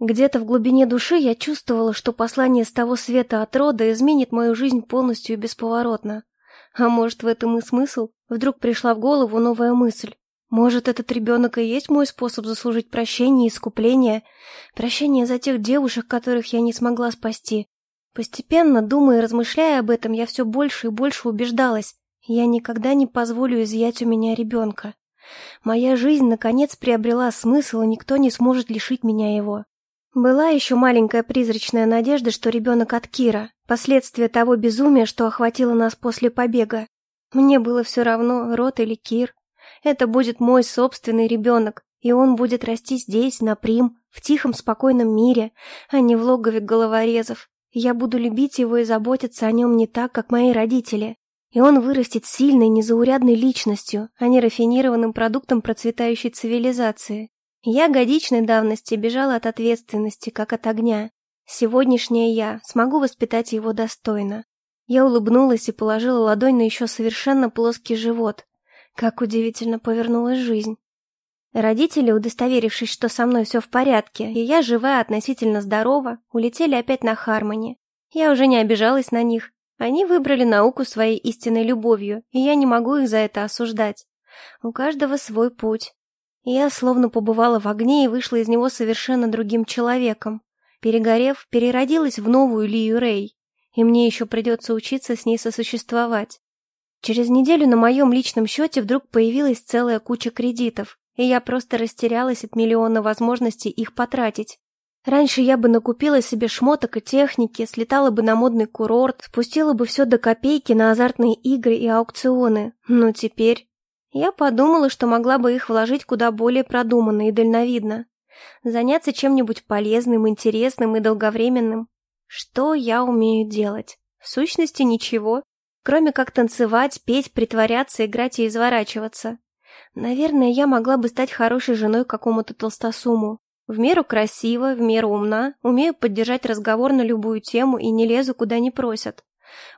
Где-то в глубине души я чувствовала, что послание с того света от рода изменит мою жизнь полностью и бесповоротно. А может, в этом и смысл? Вдруг пришла в голову новая мысль. Может, этот ребенок и есть мой способ заслужить прощение и искупление? Прощение за тех девушек, которых я не смогла спасти. Постепенно, думая и размышляя об этом, я все больше и больше убеждалась. Я никогда не позволю изъять у меня ребенка. Моя жизнь, наконец, приобрела смысл, и никто не сможет лишить меня его. Была еще маленькая призрачная надежда, что ребенок от Кира, последствия того безумия, что охватило нас после побега. Мне было все равно, Рот или Кир. Это будет мой собственный ребенок, и он будет расти здесь, на Прим, в тихом, спокойном мире, а не в логове головорезов. Я буду любить его и заботиться о нем не так, как мои родители. И он вырастет сильной, незаурядной личностью, а не рафинированным продуктом процветающей цивилизации. Я годичной давности бежала от ответственности, как от огня. Сегодняшняя я смогу воспитать его достойно. Я улыбнулась и положила ладонь на еще совершенно плоский живот. Как удивительно повернулась жизнь. Родители, удостоверившись, что со мной все в порядке, и я жива относительно здорова, улетели опять на Хармони. Я уже не обижалась на них. Они выбрали науку своей истинной любовью, и я не могу их за это осуждать. У каждого свой путь. Я словно побывала в огне и вышла из него совершенно другим человеком. Перегорев, переродилась в новую Лию Рэй, и мне еще придется учиться с ней сосуществовать. Через неделю на моем личном счете вдруг появилась целая куча кредитов, и я просто растерялась от миллиона возможностей их потратить. Раньше я бы накупила себе шмоток и техники, слетала бы на модный курорт, спустила бы все до копейки на азартные игры и аукционы. Но теперь... Я подумала, что могла бы их вложить куда более продуманно и дальновидно. Заняться чем-нибудь полезным, интересным и долговременным. Что я умею делать? В сущности, ничего. Кроме как танцевать, петь, притворяться, играть и изворачиваться. Наверное, я могла бы стать хорошей женой какому-то толстосуму. В меру красива, в меру умна, умею поддержать разговор на любую тему и не лезу, куда не просят.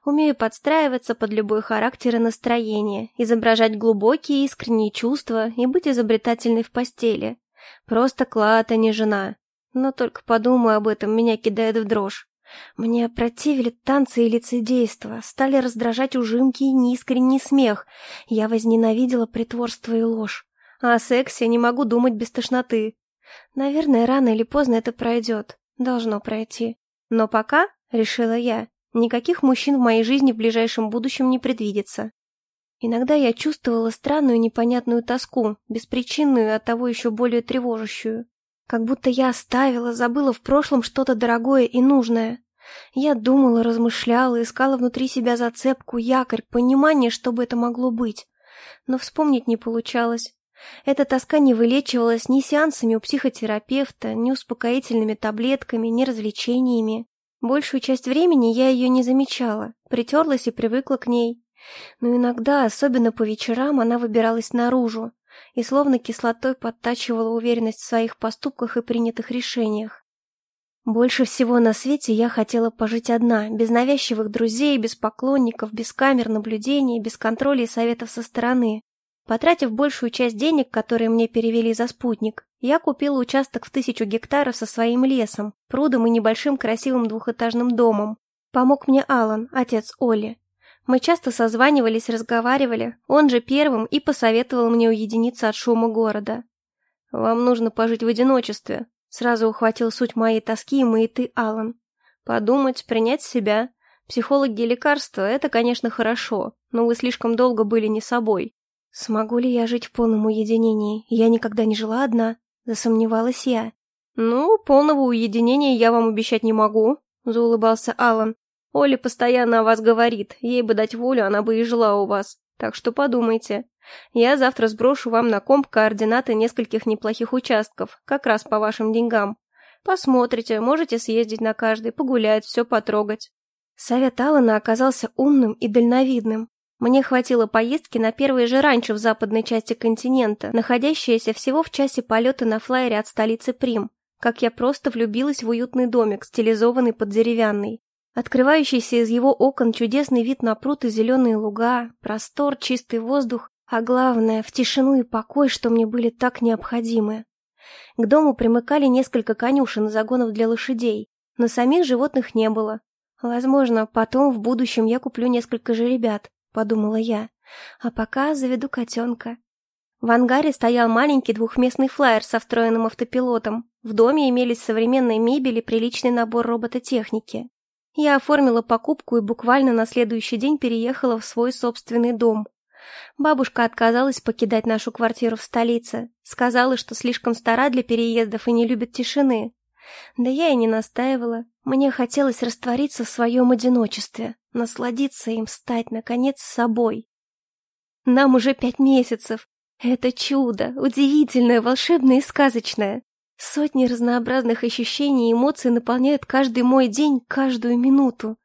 Умею подстраиваться под любой характер и настроение, изображать глубокие искренние чувства и быть изобретательной в постели. Просто клад, а не жена. Но только подумаю об этом, меня кидает в дрожь. Мне противили танцы и лицедейство, стали раздражать ужимки и неискренний смех. Я возненавидела притворство и ложь. А о сексе не могу думать без тошноты. Наверное, рано или поздно это пройдет. Должно пройти. Но пока, решила я, никаких мужчин в моей жизни в ближайшем будущем не предвидится. Иногда я чувствовала странную непонятную тоску, беспричинную и оттого еще более тревожащую. Как будто я оставила, забыла в прошлом что-то дорогое и нужное. Я думала, размышляла, искала внутри себя зацепку, якорь, понимание, что бы это могло быть. Но вспомнить не получалось. Эта тоска не вылечивалась ни сеансами у психотерапевта, ни успокоительными таблетками, ни развлечениями. Большую часть времени я ее не замечала, притерлась и привыкла к ней. Но иногда, особенно по вечерам, она выбиралась наружу, и словно кислотой подтачивала уверенность в своих поступках и принятых решениях. Больше всего на свете я хотела пожить одна, без навязчивых друзей, без поклонников, без камер наблюдения, без контроля и советов со стороны. Потратив большую часть денег, которые мне перевели за спутник, я купила участок в тысячу гектаров со своим лесом, прудом и небольшим красивым двухэтажным домом. Помог мне Алан, отец Оли. Мы часто созванивались, разговаривали. Он же первым и посоветовал мне уединиться от шума города. «Вам нужно пожить в одиночестве», — сразу ухватил суть моей тоски и маяты Алан. «Подумать, принять себя. Психологи и лекарства — это, конечно, хорошо, но вы слишком долго были не собой». «Смогу ли я жить в полном уединении? Я никогда не жила одна», — засомневалась я. «Ну, полного уединения я вам обещать не могу», — заулыбался Алан. Оля постоянно о вас говорит, ей бы дать волю, она бы и жила у вас. Так что подумайте. Я завтра сброшу вам на комп координаты нескольких неплохих участков, как раз по вашим деньгам. Посмотрите, можете съездить на каждый, погулять, все потрогать. Совет Алана оказался умным и дальновидным. Мне хватило поездки на первое же ранчо в западной части континента, находящееся всего в часе полета на флайере от столицы Прим, как я просто влюбилась в уютный домик, стилизованный под деревянный. Открывающийся из его окон чудесный вид на пруд и зеленые луга, простор, чистый воздух, а главное, в тишину и покой, что мне были так необходимы. К дому примыкали несколько конюшен и загонов для лошадей, но самих животных не было. Возможно, потом в будущем я куплю несколько жеребят, подумала я. А пока заведу котенка. В ангаре стоял маленький двухместный флайер со встроенным автопилотом. В доме имелись современная мебель и приличный набор робототехники. Я оформила покупку и буквально на следующий день переехала в свой собственный дом. Бабушка отказалась покидать нашу квартиру в столице. Сказала, что слишком стара для переездов и не любит тишины. Да я и не настаивала. Мне хотелось раствориться в своем одиночестве, насладиться им, стать, наконец, собой. Нам уже пять месяцев. Это чудо, удивительное, волшебное и сказочное. Сотни разнообразных ощущений и эмоций наполняют каждый мой день, каждую минуту.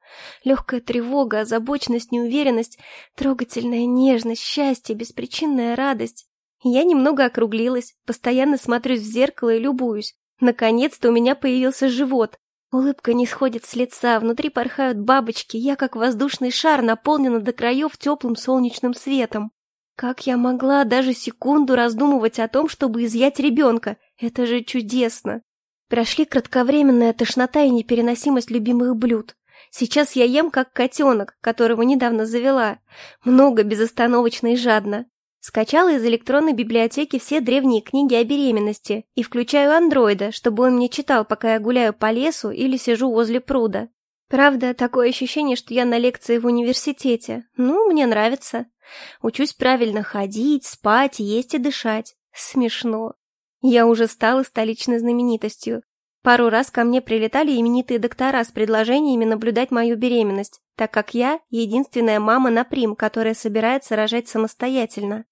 Легкая тревога, озабоченность, неуверенность, трогательная нежность, счастье, беспричинная радость. Я немного округлилась, постоянно смотрюсь в зеркало и любуюсь. Наконец-то у меня появился живот. Улыбка не сходит с лица, внутри порхают бабочки, я как воздушный шар наполнена до краев теплым солнечным светом. Как я могла даже секунду раздумывать о том, чтобы изъять ребенка? Это же чудесно! Прошли кратковременная тошнота и непереносимость любимых блюд. Сейчас я ем как котенок, которого недавно завела. Много безостановочно и жадно. Скачала из электронной библиотеки все древние книги о беременности и включаю андроида, чтобы он мне читал, пока я гуляю по лесу или сижу возле пруда. Правда, такое ощущение, что я на лекции в университете. Ну, мне нравится. Учусь правильно ходить, спать, есть и дышать. Смешно. Я уже стала столичной знаменитостью. Пару раз ко мне прилетали именитые доктора с предложениями наблюдать мою беременность, так как я единственная мама на прим, которая собирается рожать самостоятельно.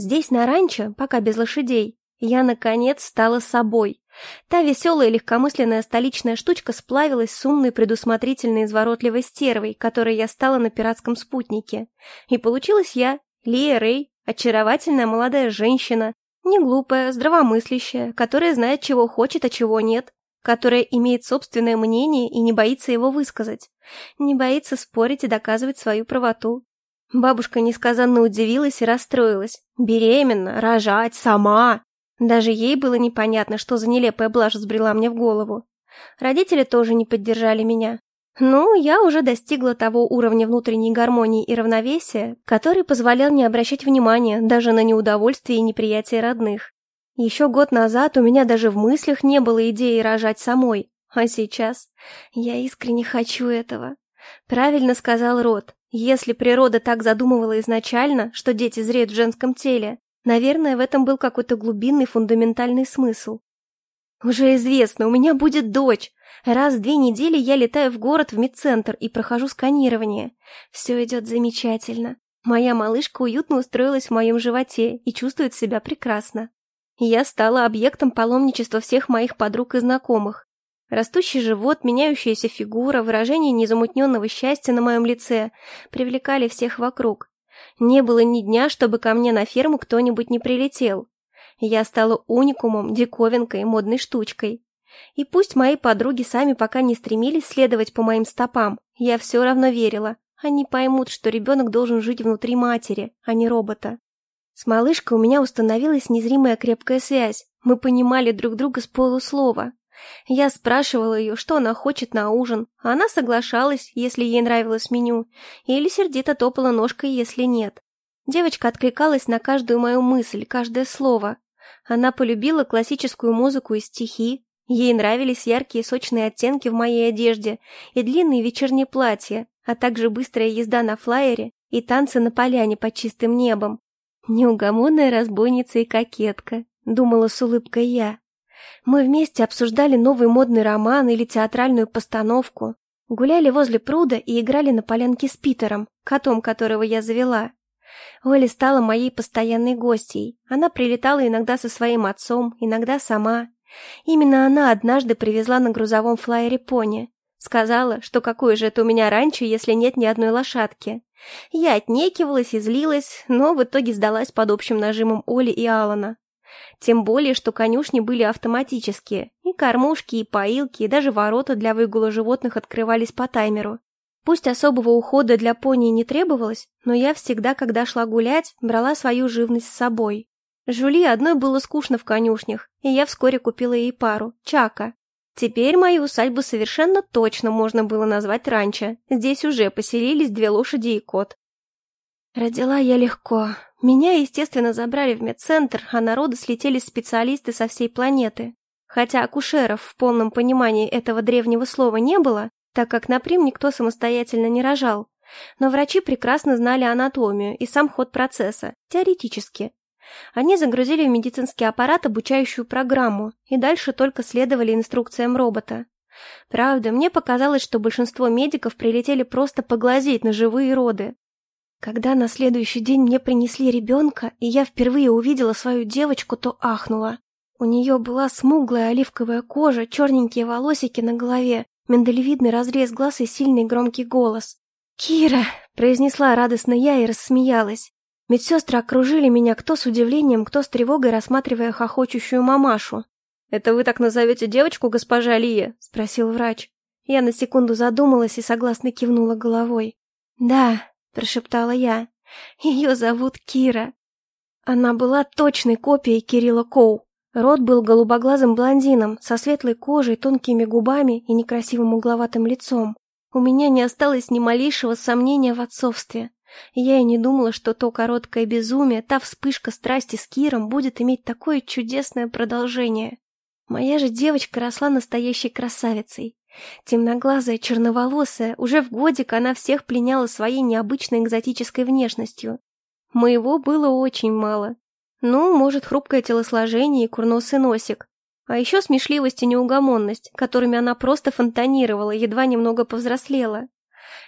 Здесь, на ранчо, пока без лошадей, я, наконец, стала собой. Та веселая легкомысленная столичная штучка сплавилась с умной, предусмотрительной, изворотливой стервой, которой я стала на пиратском спутнике. И получилась я, Лия Рэй, очаровательная молодая женщина, не глупая, здравомыслящая, которая знает, чего хочет, а чего нет, которая имеет собственное мнение и не боится его высказать, не боится спорить и доказывать свою правоту. Бабушка несказанно удивилась и расстроилась. Беременна, рожать, сама. Даже ей было непонятно, что за нелепая блажь взбрела мне в голову. Родители тоже не поддержали меня. Ну, я уже достигла того уровня внутренней гармонии и равновесия, который позволял не обращать внимания даже на неудовольствие и неприятие родных. Еще год назад у меня даже в мыслях не было идеи рожать самой, а сейчас я искренне хочу этого. Правильно сказал Рот. Если природа так задумывала изначально, что дети зреют в женском теле, наверное, в этом был какой-то глубинный фундаментальный смысл. Уже известно, у меня будет дочь. Раз в две недели я летаю в город в медцентр и прохожу сканирование. Все идет замечательно. Моя малышка уютно устроилась в моем животе и чувствует себя прекрасно. Я стала объектом паломничества всех моих подруг и знакомых. Растущий живот, меняющаяся фигура, выражение незамутненного счастья на моем лице привлекали всех вокруг. Не было ни дня, чтобы ко мне на ферму кто-нибудь не прилетел. Я стала уникумом, диковинкой, модной штучкой. И пусть мои подруги сами пока не стремились следовать по моим стопам, я все равно верила. Они поймут, что ребенок должен жить внутри матери, а не робота. С малышкой у меня установилась незримая крепкая связь. Мы понимали друг друга с полуслова. Я спрашивала ее, что она хочет на ужин, она соглашалась, если ей нравилось меню, или сердито топала ножкой, если нет. Девочка откликалась на каждую мою мысль, каждое слово. Она полюбила классическую музыку и стихи, ей нравились яркие сочные оттенки в моей одежде и длинные вечерние платья, а также быстрая езда на флайере и танцы на поляне под чистым небом. Неугомонная разбойница и кокетка, думала с улыбкой я. Мы вместе обсуждали новый модный роман или театральную постановку, гуляли возле пруда и играли на полянке с Питером, котом которого я завела. Оля стала моей постоянной гостьей. Она прилетала иногда со своим отцом, иногда сама. Именно она однажды привезла на грузовом флайере пони. Сказала, что какое же это у меня ранчо, если нет ни одной лошадки. Я отнекивалась и злилась, но в итоге сдалась под общим нажимом Оли и Алана. Тем более, что конюшни были автоматические, и кормушки, и поилки, и даже ворота для выгула животных открывались по таймеру. Пусть особого ухода для пони не требовалось, но я всегда, когда шла гулять, брала свою живность с собой. Жули одной было скучно в конюшнях, и я вскоре купила ей пару, Чака. Теперь мою усадьбу совершенно точно можно было назвать ранчо. Здесь уже поселились две лошади и кот. Родила я легко. Меня, естественно, забрали в медцентр, а народу слетели специалисты со всей планеты. Хотя акушеров в полном понимании этого древнего слова не было, так как на прим никто самостоятельно не рожал. Но врачи прекрасно знали анатомию и сам ход процесса, теоретически. Они загрузили в медицинский аппарат обучающую программу и дальше только следовали инструкциям робота. Правда, мне показалось, что большинство медиков прилетели просто поглазеть на живые роды. Когда на следующий день мне принесли ребенка, и я впервые увидела свою девочку, то ахнула. У нее была смуглая оливковая кожа, черненькие волосики на голове, миндалевидный разрез глаз и сильный громкий голос. «Кира!» — произнесла радостно я и рассмеялась. Медсестры окружили меня кто с удивлением, кто с тревогой, рассматривая хохочущую мамашу. «Это вы так назовете девочку, госпожа Лия?» — спросил врач. Я на секунду задумалась и согласно кивнула головой. «Да», — прошептала я, — «ее зовут Кира». Она была точной копией Кирилла Коу. Рот был голубоглазым блондином, со светлой кожей, тонкими губами и некрасивым угловатым лицом. У меня не осталось ни малейшего сомнения в отцовстве. Я и не думала, что то короткое безумие, та вспышка страсти с Киром будет иметь такое чудесное продолжение. Моя же девочка росла настоящей красавицей. Темноглазая, черноволосая, уже в годик она всех пленяла своей необычной экзотической внешностью. Моего было очень мало. Ну, может, хрупкое телосложение и курносый носик. А еще смешливость и неугомонность, которыми она просто фонтанировала, едва немного повзрослела.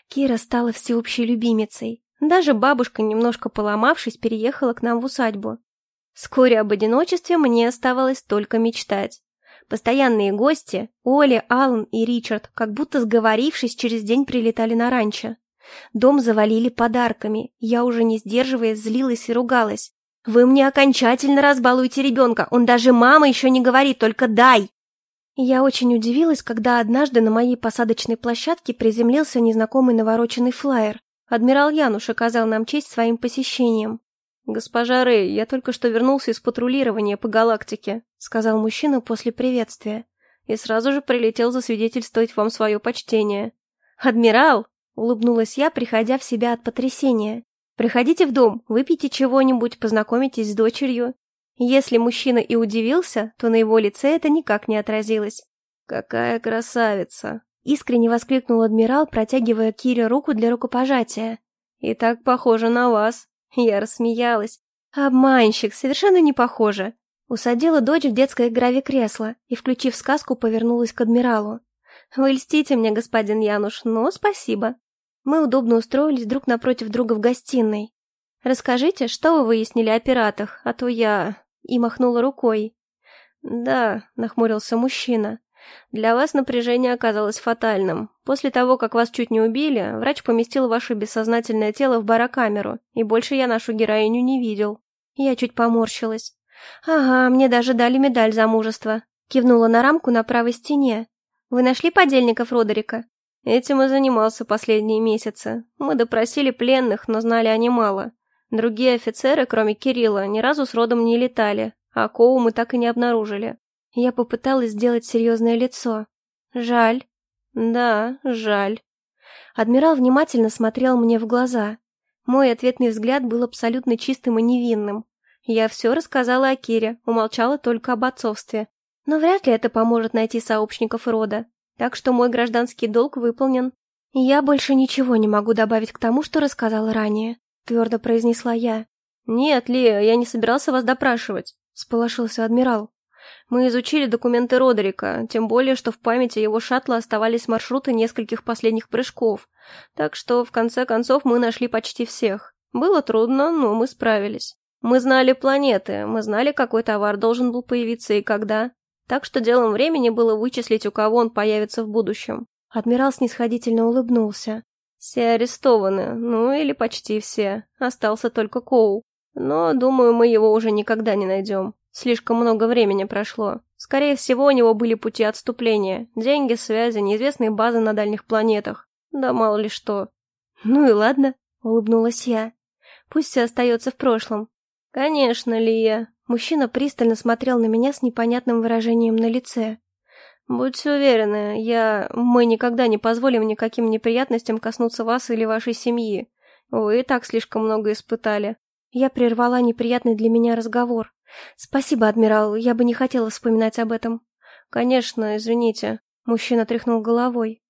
Кира стала всеобщей любимицей. Даже бабушка, немножко поломавшись, переехала к нам в усадьбу. Вскоре об одиночестве мне оставалось только мечтать. Постоянные гости, Оля, Аллан и Ричард, как будто сговорившись, через день прилетали на ранчо. Дом завалили подарками, я уже не сдерживаясь злилась и ругалась. «Вы мне окончательно разбалуете ребенка, он даже мама еще не говорит, только дай!» Я очень удивилась, когда однажды на моей посадочной площадке приземлился незнакомый навороченный флаер. Адмирал Януш оказал нам честь своим посещением. «Госпожа Рэй, я только что вернулся из патрулирования по галактике», сказал мужчина после приветствия, и сразу же прилетел засвидетельствовать вам свое почтение. «Адмирал!» — улыбнулась я, приходя в себя от потрясения. «Приходите в дом, выпейте чего-нибудь, познакомитесь с дочерью». Если мужчина и удивился, то на его лице это никак не отразилось. «Какая красавица!» Искренне воскликнул адмирал, протягивая Кире руку для рукопожатия. «И так похоже на вас!» Я рассмеялась. «Обманщик, совершенно не похоже!» Усадила дочь в детское грави-кресло и, включив сказку, повернулась к адмиралу. «Вы льстите мне, господин Януш, но спасибо!» Мы удобно устроились друг напротив друга в гостиной. «Расскажите, что вы выяснили о пиратах, а то я...» И махнула рукой. «Да», — нахмурился мужчина. Для вас напряжение оказалось фатальным. После того, как вас чуть не убили, врач поместил ваше бессознательное тело в барокамеру, и больше я нашу героиню не видел. Я чуть поморщилась. «Ага, мне даже дали медаль за мужество», — кивнула на рамку на правой стене. «Вы нашли подельников Родерика?» Этим и занимался последние месяцы. Мы допросили пленных, но знали они мало. Другие офицеры, кроме Кирилла, ни разу с родом не летали, а Коу мы так и не обнаружили. Я попыталась сделать серьезное лицо. Жаль. Да, жаль. Адмирал внимательно смотрел мне в глаза. Мой ответный взгляд был абсолютно чистым и невинным. Я все рассказала о Кире, умолчала только об отцовстве. Но вряд ли это поможет найти сообщников рода. Так что мой гражданский долг выполнен. Я больше ничего не могу добавить к тому, что рассказала ранее, твердо произнесла я. Нет, Лия, я не собирался вас допрашивать, сполошился адмирал. Мы изучили документы Родерика, тем более, что в памяти его шаттла оставались маршруты нескольких последних прыжков. Так что, в конце концов, мы нашли почти всех. Было трудно, но мы справились. Мы знали планеты, мы знали, какой товар должен был появиться и когда. Так что делом времени было вычислить, у кого он появится в будущем. Адмирал снисходительно улыбнулся. Все арестованы, ну или почти все. Остался только Коу. Но, думаю, мы его уже никогда не найдем. Слишком много времени прошло. Скорее всего, у него были пути отступления. Деньги, связи, неизвестные базы на дальних планетах. Да мало ли что. Ну и ладно, улыбнулась я. Пусть все остается в прошлом. Конечно, Лия. Мужчина пристально смотрел на меня с непонятным выражением на лице. «Будьте уверены, я... мы никогда не позволим никаким неприятностям коснуться вас или вашей семьи. Вы и так слишком много испытали». Я прервала неприятный для меня разговор. «Спасибо, адмирал, я бы не хотела вспоминать об этом». «Конечно, извините», — мужчина тряхнул головой.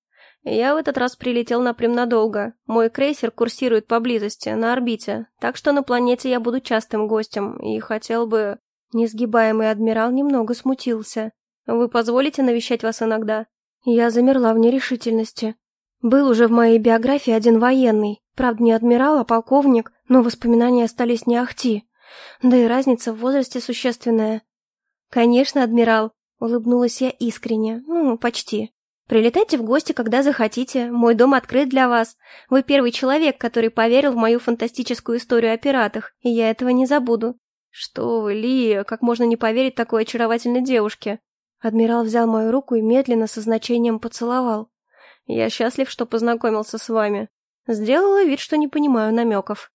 «Я в этот раз прилетел на Прим надолго. Мой крейсер курсирует поблизости, на орбите, так что на планете я буду частым гостем, и хотел бы...» Несгибаемый адмирал немного смутился. «Вы позволите навещать вас иногда?» Я замерла в нерешительности. Был уже в моей биографии один военный, правда не адмирал, а полковник, но воспоминания остались не ахти. Да и разница в возрасте существенная. «Конечно, адмирал», — улыбнулась я искренне, ну, почти. «Прилетайте в гости, когда захотите, мой дом открыт для вас. Вы первый человек, который поверил в мою фантастическую историю о пиратах, и я этого не забуду». «Что вы, Лия, как можно не поверить такой очаровательной девушке?» Адмирал взял мою руку и медленно со значением поцеловал. «Я счастлив, что познакомился с вами». Сделала вид, что не понимаю намеков.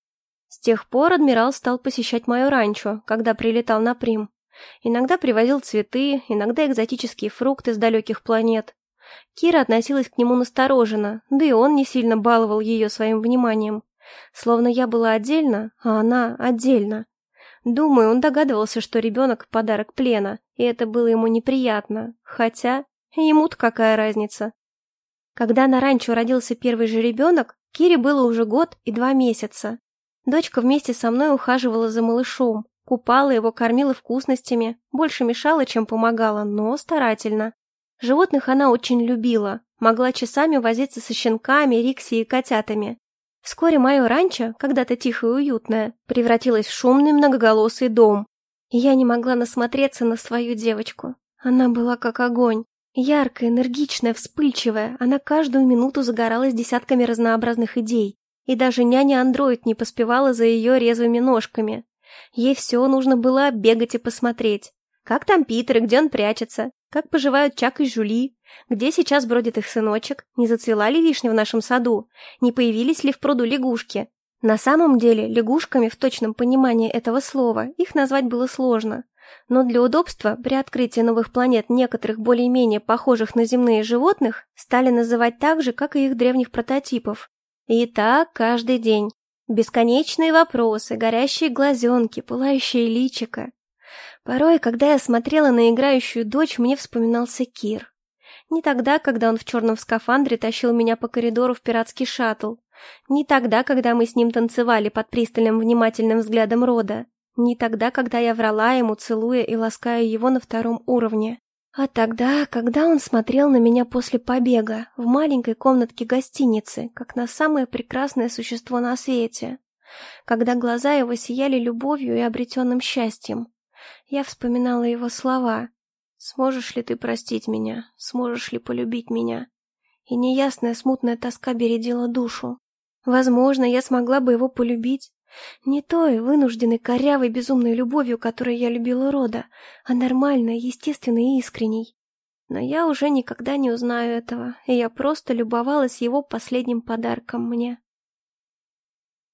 С тех пор адмирал стал посещать мое ранчо, когда прилетал на Прим. Иногда привозил цветы, иногда экзотические фрукты с далеких планет. Кира относилась к нему настороженно, да и он не сильно баловал ее своим вниманием. Словно я была отдельно, а она отдельно. Думаю, он догадывался, что ребенок — подарок плена, и это было ему неприятно. Хотя, ему-то какая разница? Когда на ранчо родился первый же ребенок, Кире было уже год и два месяца. Дочка вместе со мной ухаживала за малышом, купала его, кормила вкусностями, больше мешала, чем помогала, но старательно. Животных она очень любила, могла часами возиться со щенками, рикси и котятами. Вскоре мое ранчо, когда-то тихое и уютное, превратилось в шумный многоголосый дом. Я не могла насмотреться на свою девочку. Она была как огонь. Яркая, энергичная, вспыльчивая, она каждую минуту загоралась десятками разнообразных идей. И даже няня-андроид не поспевала за ее резвыми ножками. Ей все нужно было бегать и посмотреть. Как там Питер и где он прячется? Как поживают Чак и Жули? Где сейчас бродит их сыночек? Не зацвела ли вишня в нашем саду? Не появились ли в пруду лягушки? На самом деле, лягушками в точном понимании этого слова их назвать было сложно. Но для удобства при открытии новых планет некоторых более-менее похожих на земные животных стали называть так же, как и их древних прототипов. И так каждый день. Бесконечные вопросы, горящие глазенки, пылающие личико. Порой, когда я смотрела на играющую дочь, мне вспоминался Кир. Не тогда, когда он в черном скафандре тащил меня по коридору в пиратский шаттл. Не тогда, когда мы с ним танцевали под пристальным внимательным взглядом Рода. Не тогда, когда я врала ему, целуя и лаская его на втором уровне. А тогда, когда он смотрел на меня после побега, в маленькой комнатке гостиницы, как на самое прекрасное существо на свете. Когда глаза его сияли любовью и обретенным счастьем. Я вспоминала его слова. «Сможешь ли ты простить меня? Сможешь ли полюбить меня?» И неясная смутная тоска бередила душу. Возможно, я смогла бы его полюбить. Не той, вынужденной, корявой, безумной любовью, которой я любила рода, а нормальной, естественной и искренней. Но я уже никогда не узнаю этого, и я просто любовалась его последним подарком мне.